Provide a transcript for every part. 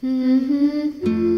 ผู้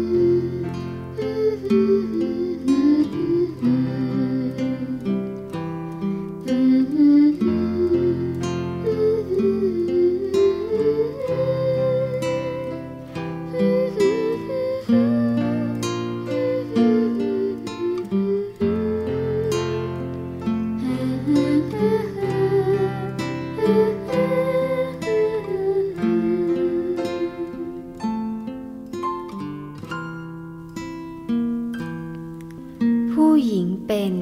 เป็น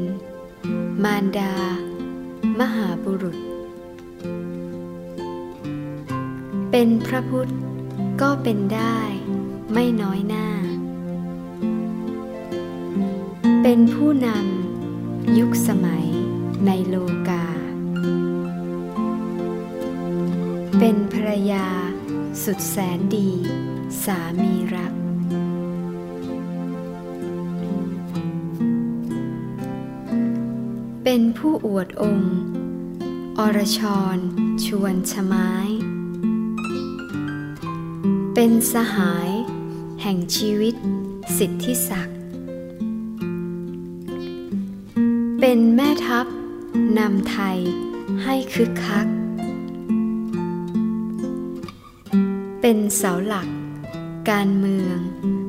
มารดา มหาบุรุษ เป็นพระพุทธก็เป็นได้ไม่น้อยหน้า เป็นผู้นำยุคสมัยในโลกา เป็นภรรยาสุดแสนดี สามีรัก เป็นผู้อวดองค์ อรชร ชวนชไม้ เป็นสหาย แห่งชีวิต สิทธิศักดิ์ เป็นแม่ทัพนำไทยให้คึกคัก เป็นเสาหลัก การเมือง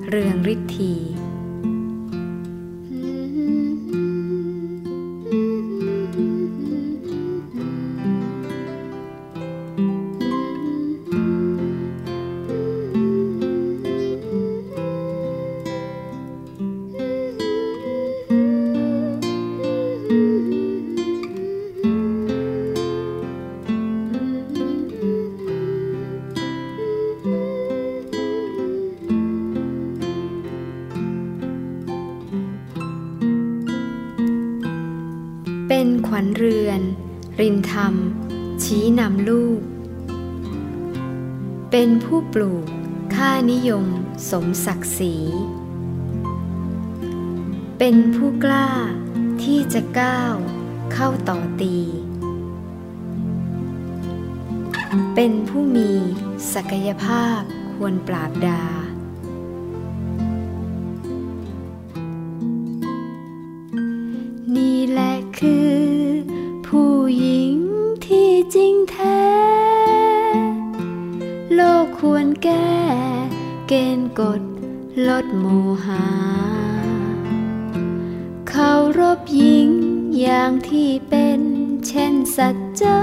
เรืองฤทธี เป็นขวัญเรือน รินธรรม ชี้นำลูก เป็นผู้ปลูก ค่านิยม สมศักดิ์ศรี เป็นผู้กล้าที่จะก้าว เข้าต่อตี เป็นผู้มีศักยภาพควรปราบดา ควรแก้ เกณฑ์กฎลดโมหะเคารพหญิงอย่างที่เป็นเช่นสัจจา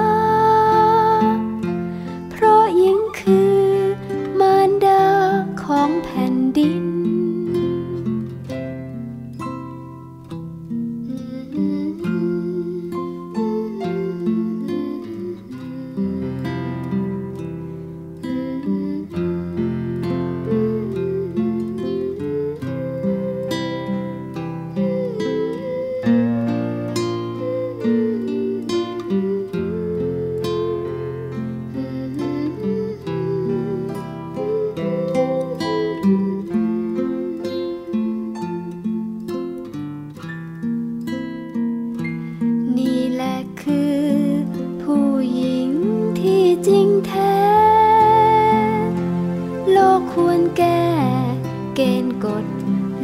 ควรแก้ เกณฑ์กฎ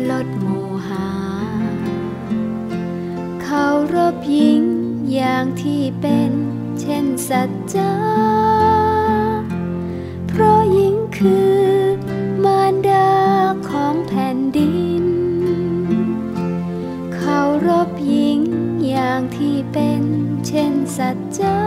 ลดโมหะเคารพหญิงอย่างที่เป็นเช่นสัจจาเพราะหญิงคือมารดาของแผ่นดิน เคารพหญิงอย่างที่เป็นเช่นสัจจา